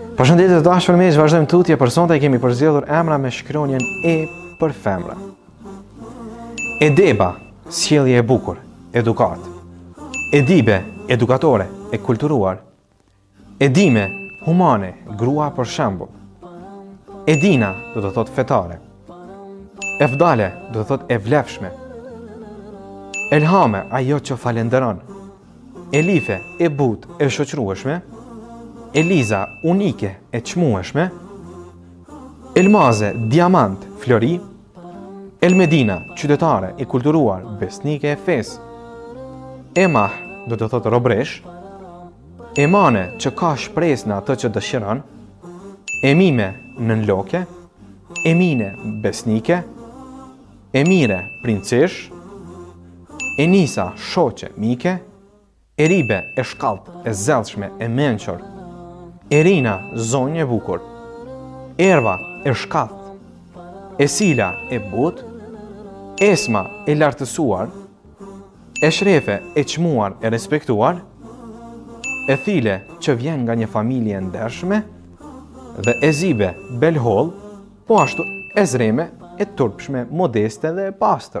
Përshëndetje të dashur miq, vazhdojmë tutje për sonte kemi përzgjedhur emra me shkronjën E për femra. Edeba, sjellje e bukur, edukatë. Edibe, edukatore, e kulturuar. Edime, humane, grua për shembull. Edina, do të thotë fetare. Efdale, do të thotë e vlefshme. Elhame, ajo që falënderon. Elife, e butë, e shoqërueshme. Eliza, unike, e çmueshme. Elmaze, diamant, flori. Elmedina, qytetare, e kulturuar, besnike e fesë. Emah, do të thotë robëreshë. Emane, që ka shpresë në atë që dëshiron. Emime, nënloke. Emine, besnike. Emire, princeshë, Enisa, shoqe, mike, Eribe, e shkathtë, e zellshme, e mençur, Erina, zonjë e bukur, Erva, e shkathtë, Esila, e butë, Esma, e lartësuar, Eshrefe, e çmuar, e respektuar, Ethile që vjen nga një familje e ndershme dhe Ezibe, belhollë, po ashtu Ezreme, e turpshme, modeste dhe e pastër.